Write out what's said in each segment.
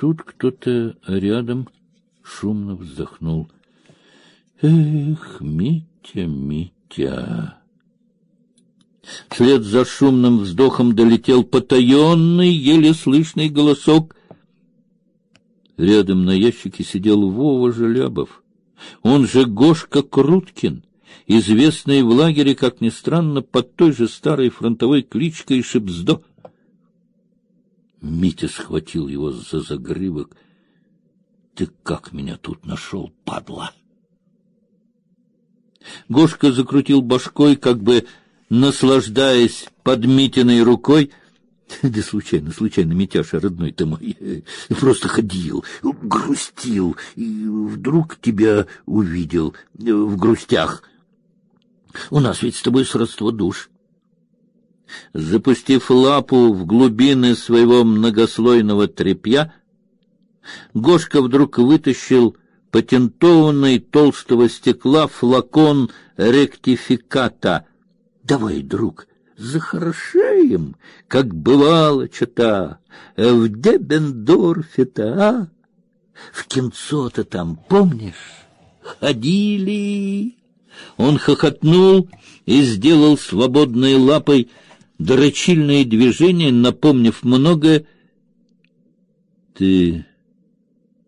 тут кто-то рядом шумно вздохнул. Эх, Митя, Митя! Вслед за шумным вздохом долетел потаенный, еле слышный голосок. Рядом на ящике сидел Вова Желябов. Он же Гошка Круткин, известный в лагере, как ни странно, под той же старой фронтовой кличкой Шипздо. Митя схватил его за загривок. — Ты как меня тут нашел, падла? Гошка закрутил башкой, как бы наслаждаясь подмитиной рукой. Да случайно, случайно, Митяша, родной ты мой, просто ходил, грустил, и вдруг тебя увидел в грустях. У нас ведь с тобой сродство душ. Запустив лапу в глубины своего многослойного тряпья, Гошка вдруг вытащил патентованный толстого стекла флакон ректификата. Давай, друг, захорошеем, как бывало чета в Дебендорфе-то, а? В кинцо-то там, помнишь, ходили? Он хохотнул и сделал свободной лапой дрочильные движения, напомнив многое. Ты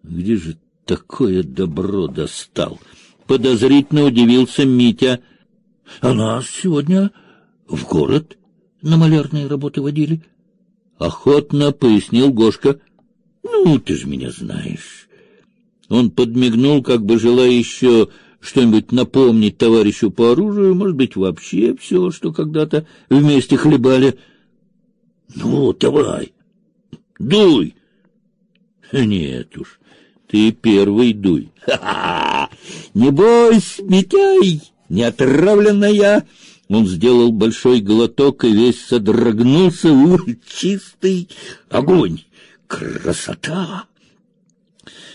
где же такое добро достал? Подозрительно удивился Митя. А нас сегодня в город на малярные работы водили. Охотно пояснил Гошка. Ну, ты же меня знаешь. Он подмигнул, как бы желая еще что-нибудь напомнить товарищу по оружию, может быть, вообще все, что когда-то вместе хлебали. Ну, давай, дуй. Нет уж, ты первый дуй. Ха-ха! Не бойся, Митяй, не отравленная. Он сделал большой глоток и весь содрогнулся. Уй, чистый огонь! Красота!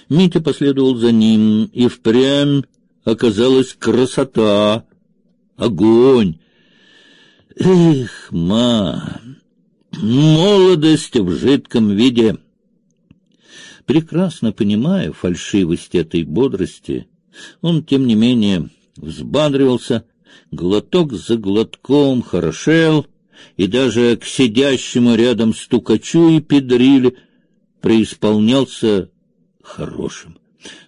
Митя последовал за ним, и впрямь оказалась красота, огонь. Эх, ма, молодость в жидком виде! Прекрасно понимая фальшивость этой бодрости, он, тем не менее, взбадривался, глоток за глотком хорошел, и даже к сидящему рядом стукачу и педриле преисполнялся хорошим.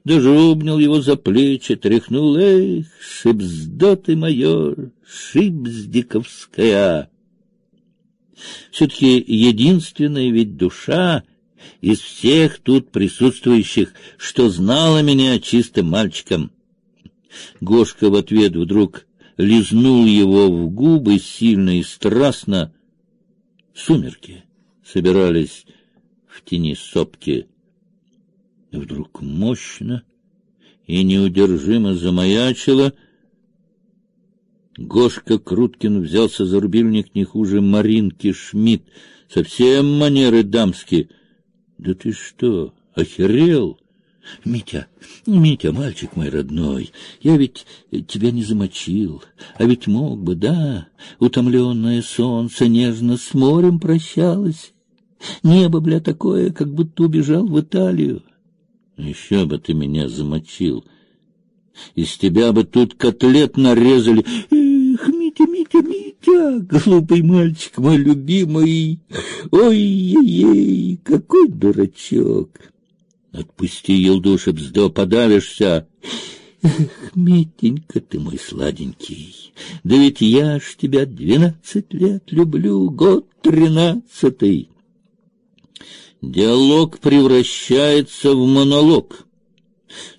Даже обнял его за плечи, тряхнул, эх, шибздо ты майор, шибздиковская. Все-таки единственная ведь душа, из всех тут присутствующих, что знала меня чистым мальчиком. Гошка в ответ вдруг лизнул его в губы сильно и страстно. Сумерки собирались в тени сопки. Вдруг мощно и неудержимо замаячило. Гошка Круткин взялся за рубильник не хуже Маринки Шмидт, совсем манеры дамские — да ты что, охерел? Митя, Митя, мальчик мой родной, я ведь тебя не замочил, а ведь мог бы, да? Утомленное солнце нежно с морем прощалось. Небо, бля, такое, как будто убежал в Италию. Еще бы ты меня замочил. Из тебя бы тут котлет нарезали. Эх, Митя, Митя, Митя, глупый мальчик мой любимый. Ой-ей-ей, какой дурачок. Отпусти, Елдуша, бздо, подавишься. Эх, Митенька, ты мой сладенький, да ведь я ж тебя двенадцать лет люблю, год тринадцатый. Диалог превращается в монолог.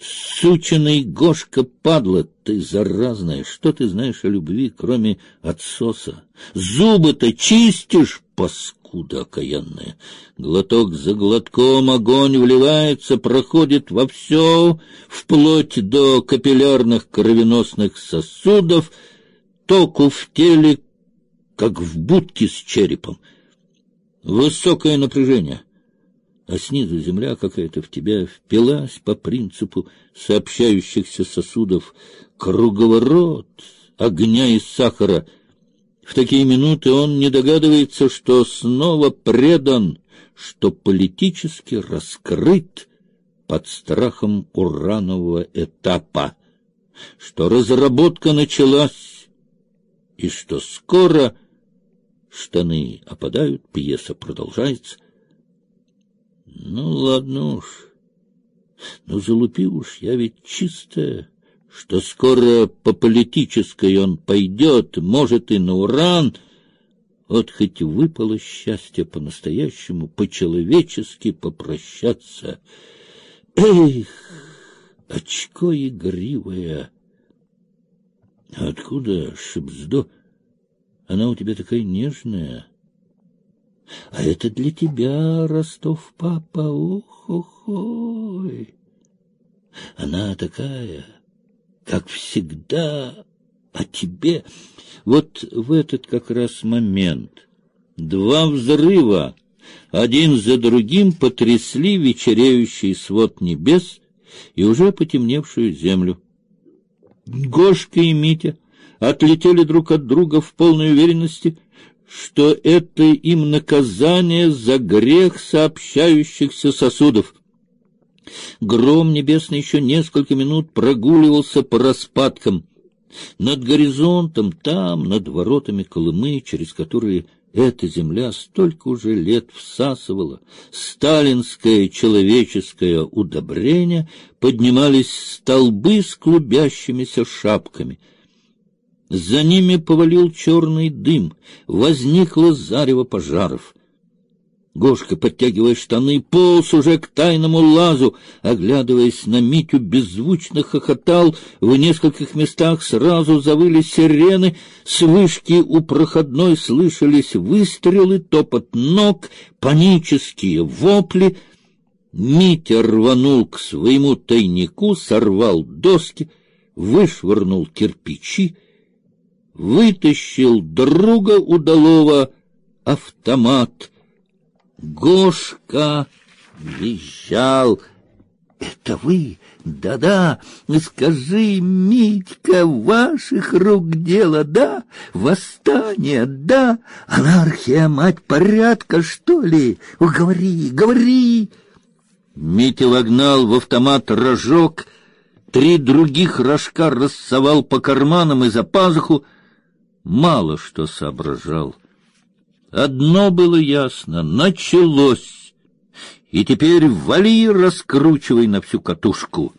Сученый Гошка, падла, ты заразная, что ты знаешь о любви, кроме отсоса? Зубы-то чистишь, паскуда окаянная. Глоток за глотком огонь вливается, проходит во все, вплоть до капиллярных кровеносных сосудов, току в теле, как в будке с черепом. Высокое напряжение — а снизу земля какая-то в тебя впилась по принципу сообщающихся сосудов, круговорот огня и сахара. В такие минуты он не догадывается, что снова предан, что политически раскрыт под страхом уранового этапа, что разработка началась и что скоро штаны опадают, пьеса продолжается. Ну, ладно уж. Ну, залупи уж, я ведь чистая, что скоро по политической он пойдет, может, и на уран. Вот хоть выпало счастье по-настоящему, по-человечески попрощаться. Эх, очко игривое! Откуда, Шибздо? Она у тебя такая нежная. А это для тебя, Ростов, папа, ох-охой. Она такая, как всегда, а тебе... Вот в этот как раз момент два взрыва один за другим потрясли вечереющий свод небес и уже потемневшую землю. Гошка и Митя отлетели друг от друга в полной уверенности, что это им наказание за грех сообщающихся сосудов. Гром небесный еще несколько минут прогуливался по распадкам. Над горизонтом, там, над воротами Колымы, через которые эта земля столько уже лет всасывала, сталинское человеческое удобрение, поднимались столбы с клубящимися шапками. За ними повалил черный дым, возникло зарево пожаров — Гошка, подтягивая штаны, полз уже к тайному лазу, оглядываясь на Митю, беззвучно хохотал. В нескольких местах сразу завыли сирены, с вышки у проходной слышались выстрелы, топот ног, панические вопли. Митя рванул к своему тайнику, сорвал доски, вышвырнул кирпичи, вытащил друга удалого автомат — Гошка визжал. Это вы? Да-да, скажи, Митька, ваших рук дело, да? Восстание, да? Анархия, мать порядка, что ли? Говори, говори. Митя вогнал в автомат рожок, три других рожка рассовал по карманам и за пазуху, мало что соображал. Одно было ясно — началось. И теперь вали, раскручивай на всю катушку.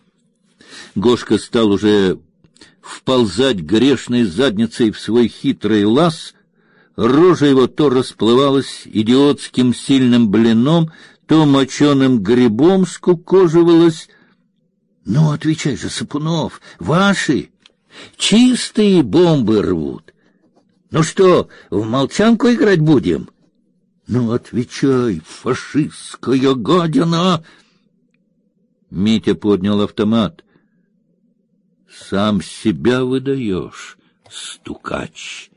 Гошка стал уже вползать грешной задницей в свой хитрый лаз. Рожа его то расплывалась идиотским сильным блином, то моченым грибом скукоживалась. — Ну, отвечай же, Сапунов, ваши! Чистые бомбы рвут. Ну что, в молчанку играть будем? Ну, отвечай, фашистская гадина! Митя поднял автомат. Сам себя выдаешь, стукач.